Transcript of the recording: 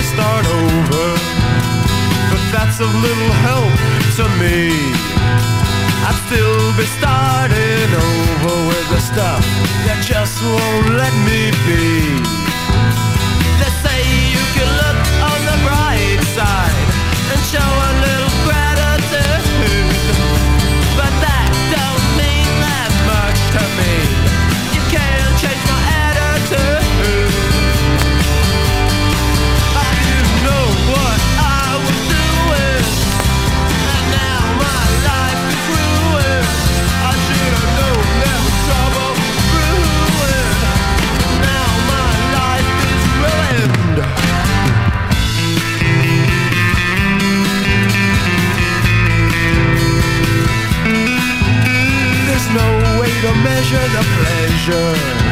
really start over. But that's of little help to me. I'd still be starting over with the stuff that just won't let me be. pleasure, the pleasure.